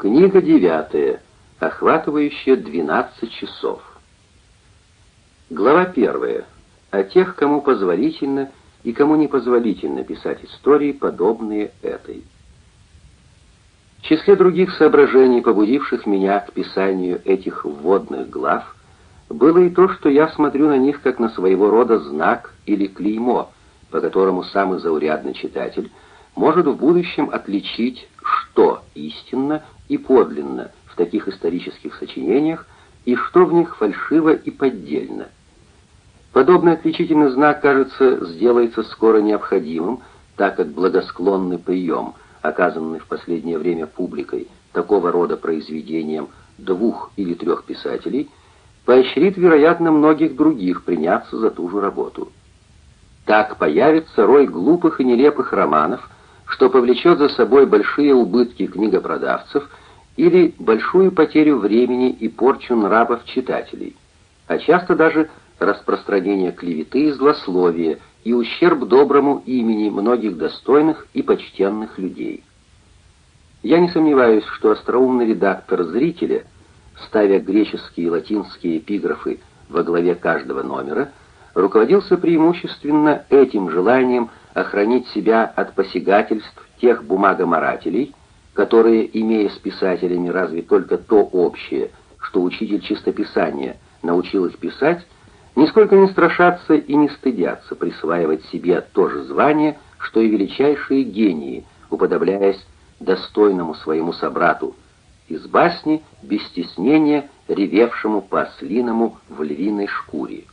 Книга девятая, охватывающая 12 часов. Глава первая. О тех, кому позволительно и кому не позволительно писать истории, подобные этой. В числе других соображений, побудивших меня к писанию этих вводных глав, было и то, что я смотрю на них как на своего рода знак или клеймо, по которому самый заурядный читатель может в будущем отличить, что истинно и подлинно в таких исторических сочинениях и что в них фальшиво и поддельно. Подобный отличительный знак, кажется, сделается скоро необходимым, так как благосклонный прием, оказанный в последнее время публикой такого рода произведениям двух или трех писателей, поощрит, вероятно, многих других приняться за ту же работу. Так появится рой глупых и нелепых романов, что повлечет за собой большие убытки книгопродавцев или большую потерю времени и порчу нравов читателей, а часто даже распространение клеветы и злословия и ущерб доброму имени многих достойных и почтенных людей. Я не сомневаюсь, что остроумный редактор «Зрителя», ставя греческие и латинские эпиграфы во главе каждого номера, руководился преимущественно этим желанием охранить себя от посягательств тех бумагоморателей, которые, имея с писателями разве только то общее, что учитель чистописания научил их писать, нисколько не страшатся и не стыдятся присваивать себе то же звание, что и величайшие гении, уподобляясь достойному своему собрату из басни без стеснения ревевшему по ослиному в львиной шкуре.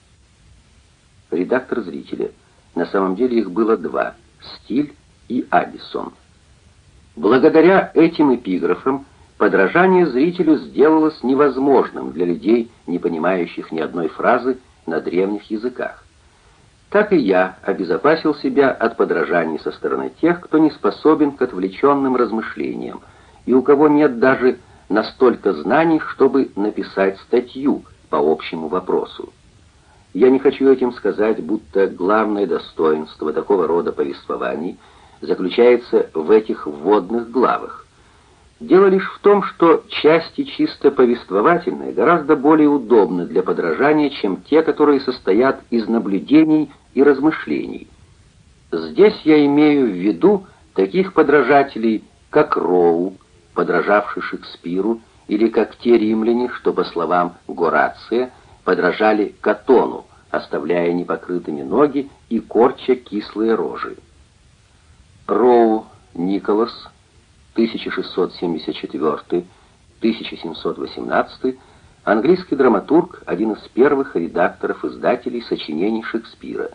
Редактор зрителя. На самом деле их было два — Стиль и Адисон. Благодаря этим эпиграфам подражание зрителю сделалось невозможным для людей, не понимающих ни одной фразы на древних языках. Так и я обезопасил себя от подражаний со стороны тех, кто не способен к отвлеченным размышлениям, и у кого нет даже настолько знаний, чтобы написать статью по общему вопросу. Я не хочу этим сказать, будто главное достоинство такого рода повествований заключается в этих вводных главах. Дело лишь в том, что части чисто повествовательные гораздо более удобны для подражания, чем те, которые состоят из наблюдений и размышлений. Здесь я имею в виду таких подражателей, как Роу, подражавший Шекспиру, или как те римляне, что, по словам Горация, подражали Катону, оставляя непокрытыми ноги и корча кислые рожи. Роу Николас 1674-1718, английский драматург, один из первых редакторов-издателей сочинений Шекспира.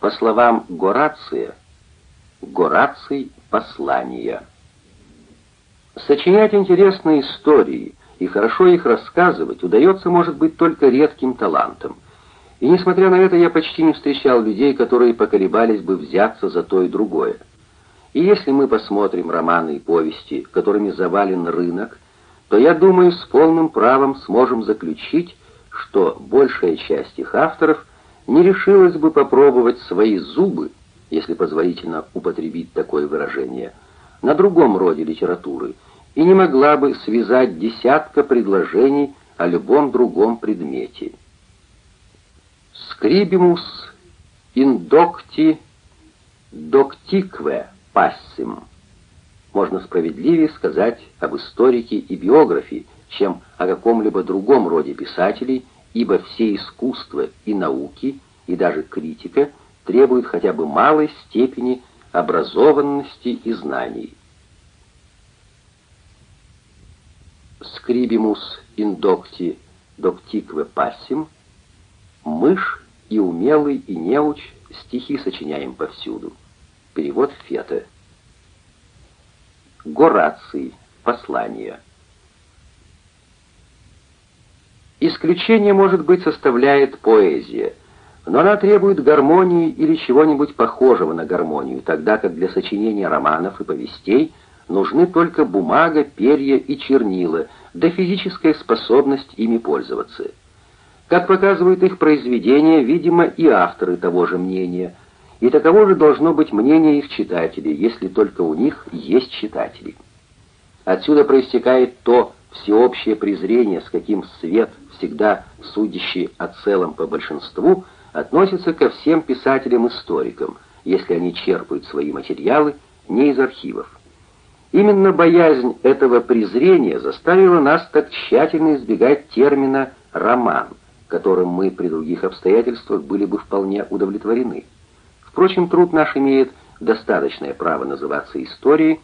По словам Горация, Гораций «Послания». Сочинять интересные истории и хорошо их рассказывать удается, может быть, только редким талантом. И несмотря на это, я почти не встречал людей, которые поколебались бы взяться за то и другое. И если мы посмотрим романы и повести, которыми завален рынок, то, я думаю, с полным правом сможем заключить, что большая часть их авторов не решилась бы попробовать свои зубы, если позволительно употребить такое выражение, на другом роде литературы, и не могла бы связать десятка предложений о любом другом предмете. Скрибимус индокти доктикве пассим. Можно справедливее сказать об историке и биографии, чем о каком-либо другом роде писателей, ибо все искусства и науки, и даже критика требуют хотя бы малой степени образованности и знаний. Скрибимус индокти доктикве пассим, мышь и умелый, и неуч стихи сочиняем повсюду. Перевод Фета. Гораций. Послание. Исключение, может быть, составляет поэзия, но она требует гармонии или чего-нибудь похожего на гармонию, тогда как для сочинения романов и повестей нужны только бумага, перья и чернила, да физическая способность ими пользоваться. Как показывают их произведения, видимо, и авторы того же мнения – и таково же должно быть мнение их читателей, если только у них есть читатели. Отсюда проистекает то всеобщее презрение, с каким свет, всегда судящий о целом по большинству, относится ко всем писателям-историкам, если они черпают свои материалы не из архивов. Именно боязнь этого презрения заставила нас так тщательно избегать термина «роман», которым мы при других обстоятельствах были бы вполне удовлетворены. Впрочем, труд наш имеет достаточное право называться историей,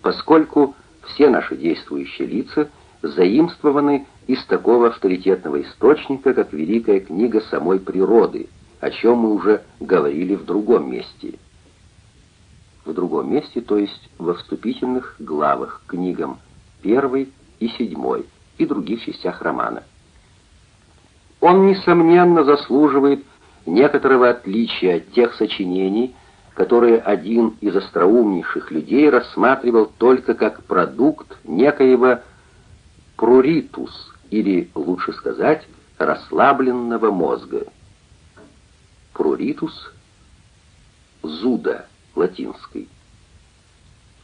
поскольку все наши действующие лица заимствованы из такого авторитетного источника, как Великая книга самой природы, о чем мы уже говорили в другом месте в другом месте, то есть во вступительных главах книгам 1 и 7 и других частях романа. Он, несомненно, заслуживает некоторого отличия от тех сочинений, которые один из остроумнейших людей рассматривал только как продукт некоего пруритус, или, лучше сказать, расслабленного мозга. Пруритус — зуда — латинской.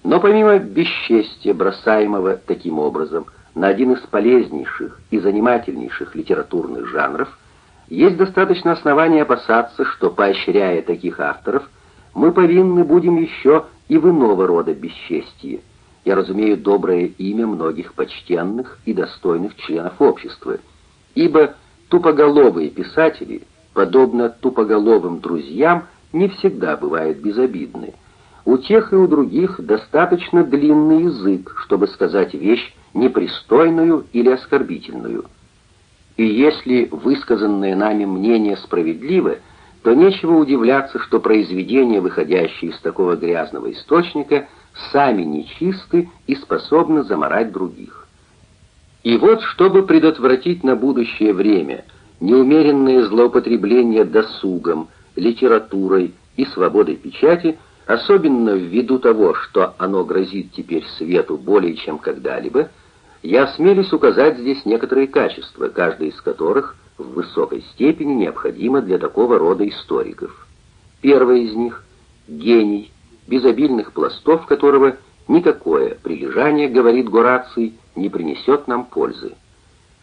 Но помимо бесчестия, бросаемого таким образом на один из полезнейших и занимательнейших литературных жанров, есть достаточно оснований опасаться, что, поощряя таких авторов, мы повинны будем еще и в иного рода бесчестии. Я разумею доброе имя многих почтенных и достойных членов общества, ибо тупоголовые писатели, подобно тупоголовым друзьям, не всегда бывают безобидны. У тех и у других достаточно длинный язык, чтобы сказать вещь непристойную или оскорбительную. И если высказанное нами мнение справедливо, то нечего удивляться, что произведения, выходящие из такого грязного источника, сами нечисты и способны заморать других. И вот, чтобы предотвратить на будущее время неумеренное злоупотребление досугом, литературой и свободой печати, особенно ввиду того, что оно грозит теперь свету более чем когда-либо, я осмелюсь указать здесь некоторые качества, каждое из которых в высокой степени необходимо для такого рода историков. Первое из них — гений, без обильных пластов которого никакое прилежание, говорит Гораций, не принесет нам пользы.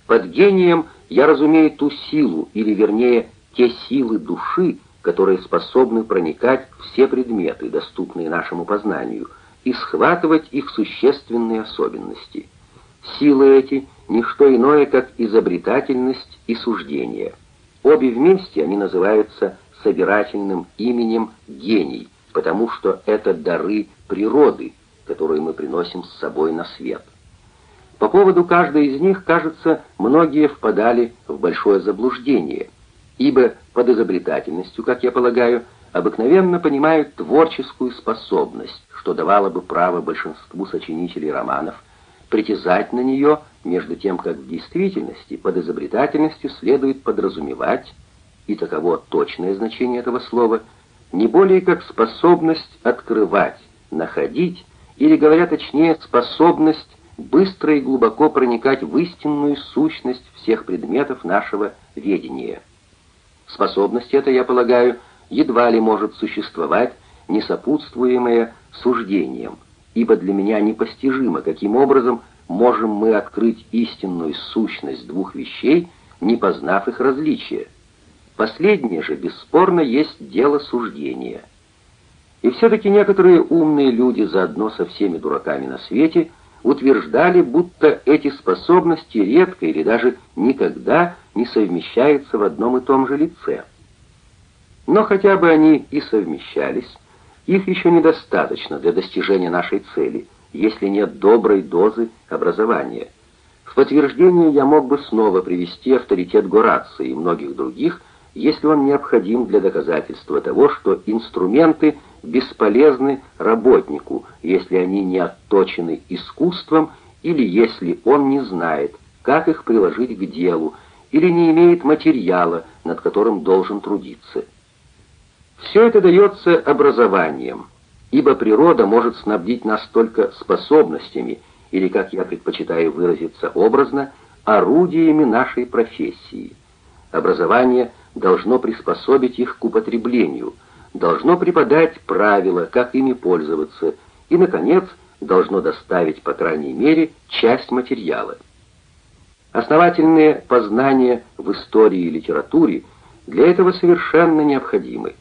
Под гением я разумею ту силу, или вернее, те силы души, которые способны проникать в все предметы, доступные нашему познанию, и схватывать их существенные особенности. Силы эти — ничто иное, как изобретательность и суждение. Обе вместе они называются собирательным именем гений, потому что это дары природы, которые мы приносим с собой на свет. По поводу каждой из них, кажется, многие впадали в большое заблуждение — ибо под изобретательностью, как я полагаю, обыкновенно понимают творческую способность, что давало бы право большинству сочинителей романов притязать на нее, между тем, как в действительности под изобретательностью следует подразумевать, и таково точное значение этого слова, не более как способность открывать, находить, или, говоря точнее, способность быстро и глубоко проникать в истинную сущность всех предметов нашего ведения. Способность эта, я полагаю, едва ли может существовать, не сопутствуемая суждением, ибо для меня непостижимо, каким образом можем мы открыть истинную сущность двух вещей, не познав их различия. Последнее же, бесспорно, есть дело суждения. И все-таки некоторые умные люди, заодно со всеми дураками на свете, утверждали, будто эти способности редко или даже никогда не совмещаются в одном и том же лице. Но хотя бы они и совмещались, их еще недостаточно для достижения нашей цели, если нет доброй дозы образования. В подтверждение я мог бы снова привести авторитет Горации и многих других, если он необходим для доказательства того, что инструменты бесполезны работнику, если они не отточены искусством или если он не знает, как их приложить к делу, или не имеет материала, над которым должен трудиться. Все это дается образованием, ибо природа может снабдить нас только способностями, или, как я предпочитаю выразиться образно, орудиями нашей профессии. Образование должно приспособить их к употреблению, должно преподать правила, как ими пользоваться, и, наконец, должно доставить, по крайней мере, часть материала. Основательные познания в истории и литературе для этого совершенно необходимы.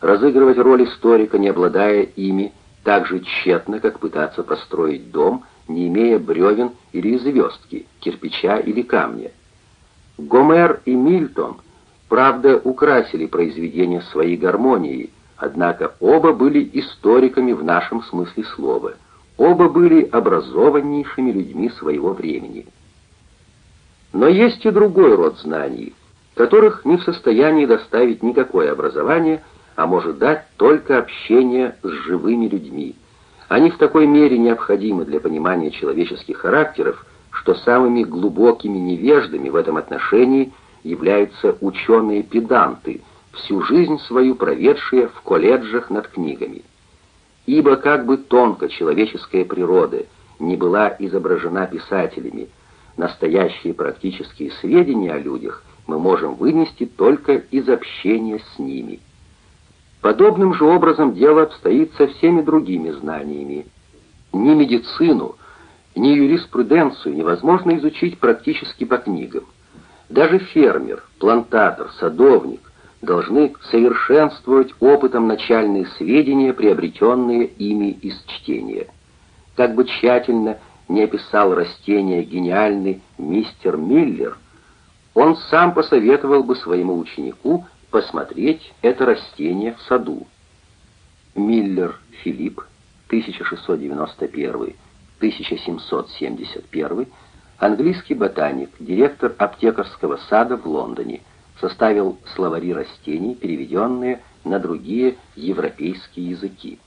Разыгрывать роль историка, не обладая ими, так же тщетно, как пытаться построить дом, не имея бревен или звездки, кирпича или камня. Гомер и Мильтон, правда, украсили произведения своей гармонией, однако оба были историками в нашем смысле слова. Оба были образованнейшими людьми своего времени. Но есть и другой род знаний, которых не в состоянии доставить никакое образование, а может дать только общение с живыми людьми. Они в такой мере необходимы для понимания человеческих характеров, что самыми глубокими невеждами в этом отношении являются ученые-педанты, всю жизнь свою проведшие в колледжах над книгами. Ибо как бы тонко человеческая природа не была изображена писателями, настоящие практические сведения о людях мы можем вынести только из общения с ними. Подобным же образом дело обстоит со всеми другими знаниями. Ни медицину, ни юриспруденцию невозможно изучить практически по книгам. Даже фермер, плантатор, садовник должны совершенствовать опытом начальные сведения, приобретенные ими из чтения. Как бы тщательно не описал растение гениальный мистер Миллер, он сам посоветовал бы своему ученику посмотреть это растение в саду. Миллер Филипп, 1691 1771, английский ботаник, директор аптекарского сада в Лондоне, составил словари растений, переведенные на другие европейские языки.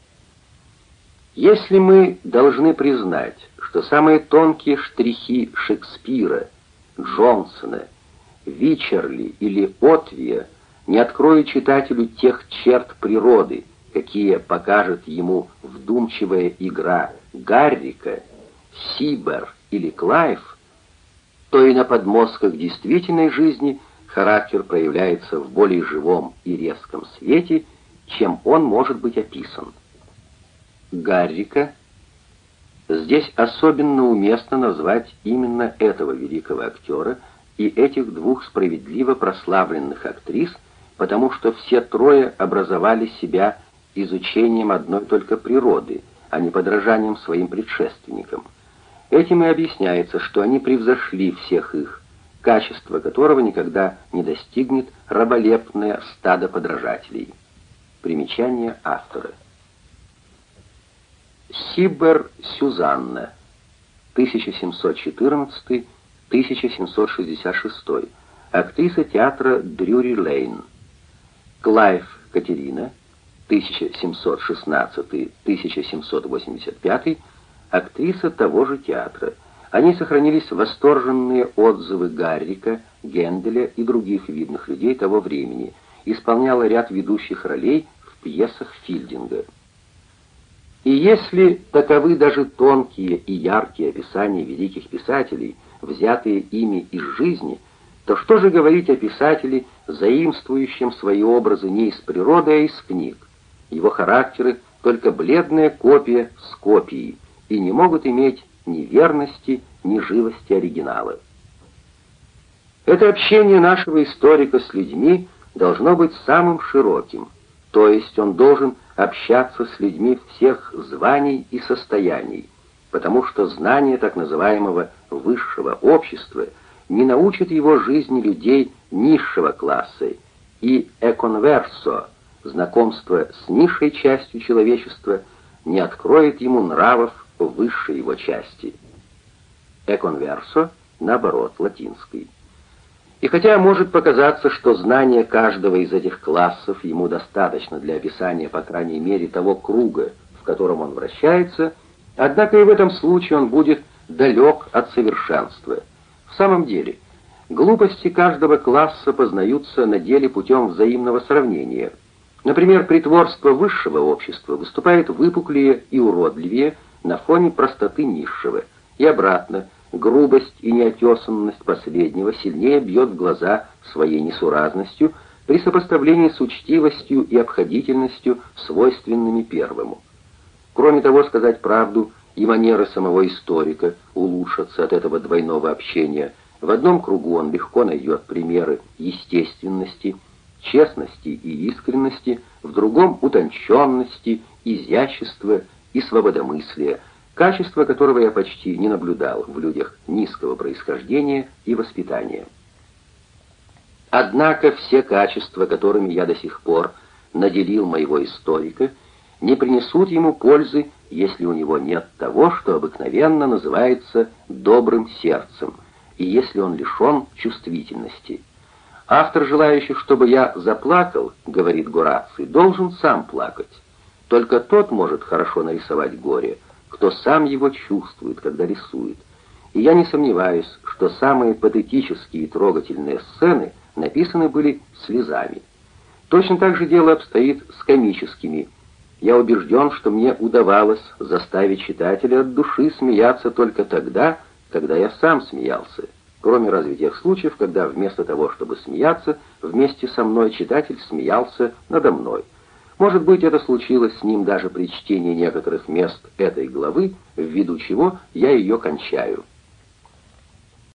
Если мы должны признать, что самые тонкие штрихи Шекспира, Джонсона, Вичерли или Отвия не откроют читателю тех черт природы, какие покажет ему вдумчивая игра Гаррика, Сибер или Клайв, то и на подмостках действительной жизни характер проявляется в более живом и резком свете, чем он может быть описан. Гаррика здесь особенно уместно назвать именно этого великого актера и этих двух справедливо прославленных актрис, потому что все трое образовали себя изучением одной только природы, а не подражанием своим предшественникам. Этим и объясняется, что они превзошли всех их, качество которого никогда не достигнет раболепное стадо подражателей. Примечание автора. Сиббер Сюзанна, 1714-1766, актриса театра Дрюри Лейн. Клайв Катерина, 1716-1785, актриса того же театра. Они сохранились восторженные отзывы Гаррика, Генделя и других видных людей того времени, исполняла ряд ведущих ролей в пьесах Филдинга. И если таковы даже тонкие и яркие описания великих писателей, взятые ими из жизни, то что же говорить о писателе, заимствующем свои образы не из природы, а из книг? Его характеры — только бледная копия с копией, и не могут иметь ни верности, ни живости оригинала. Это общение нашего историка с людьми должно быть самым широким, то есть он должен общаться с людьми всех званий и состояний, потому что знание так называемого высшего общества не научит его жизни людей низшего класса, и эконверсо, знакомство с низшей частью человечества, не откроет ему нравов высшей его части. Эконверсо, наоборот, латинский. И хотя может показаться, что знание каждого из этих классов ему достаточно для описания, по крайней мере, того круга, в котором он вращается, однако и в этом случае он будет далек от совершенства. В самом деле, глупости каждого класса познаются на деле путем взаимного сравнения. Например, притворство высшего общества выступает выпуклее и уродливее на фоне простоты низшего, и обратно – грубость и неотесанность последнего сильнее бьет в глаза своей несуразностью при сопоставлении с учтивостью и обходительностью, свойственными первому. Кроме того, сказать правду, и манеры самого историка улучшатся от этого двойного общения. В одном кругу он легко найдет примеры естественности, честности и искренности, в другом — утонченности, изящества и свободомыслия, качества которого я почти не наблюдал в людях низкого происхождения и воспитания. Однако все качества, которыми я до сих пор наделил моего историка, не принесут ему пользы, если у него нет того, что обыкновенно называется добрым сердцем, и если он лишен чувствительности. Автор, желающий, чтобы я заплакал, говорит Гораций, должен сам плакать. Только тот может хорошо нарисовать горе, кто сам его чувствует, когда рисует. И я не сомневаюсь, что самые патетические и трогательные сцены написаны были слезами. Точно так же дело обстоит с комическими. Я убежден, что мне удавалось заставить читателя от души смеяться только тогда, когда я сам смеялся. Кроме разве тех случаев, когда вместо того, чтобы смеяться, вместе со мной читатель смеялся надо мной. Может быть, это случилось с ним даже при чтении некоторых мест этой главы, ввиду чего я ее кончаю.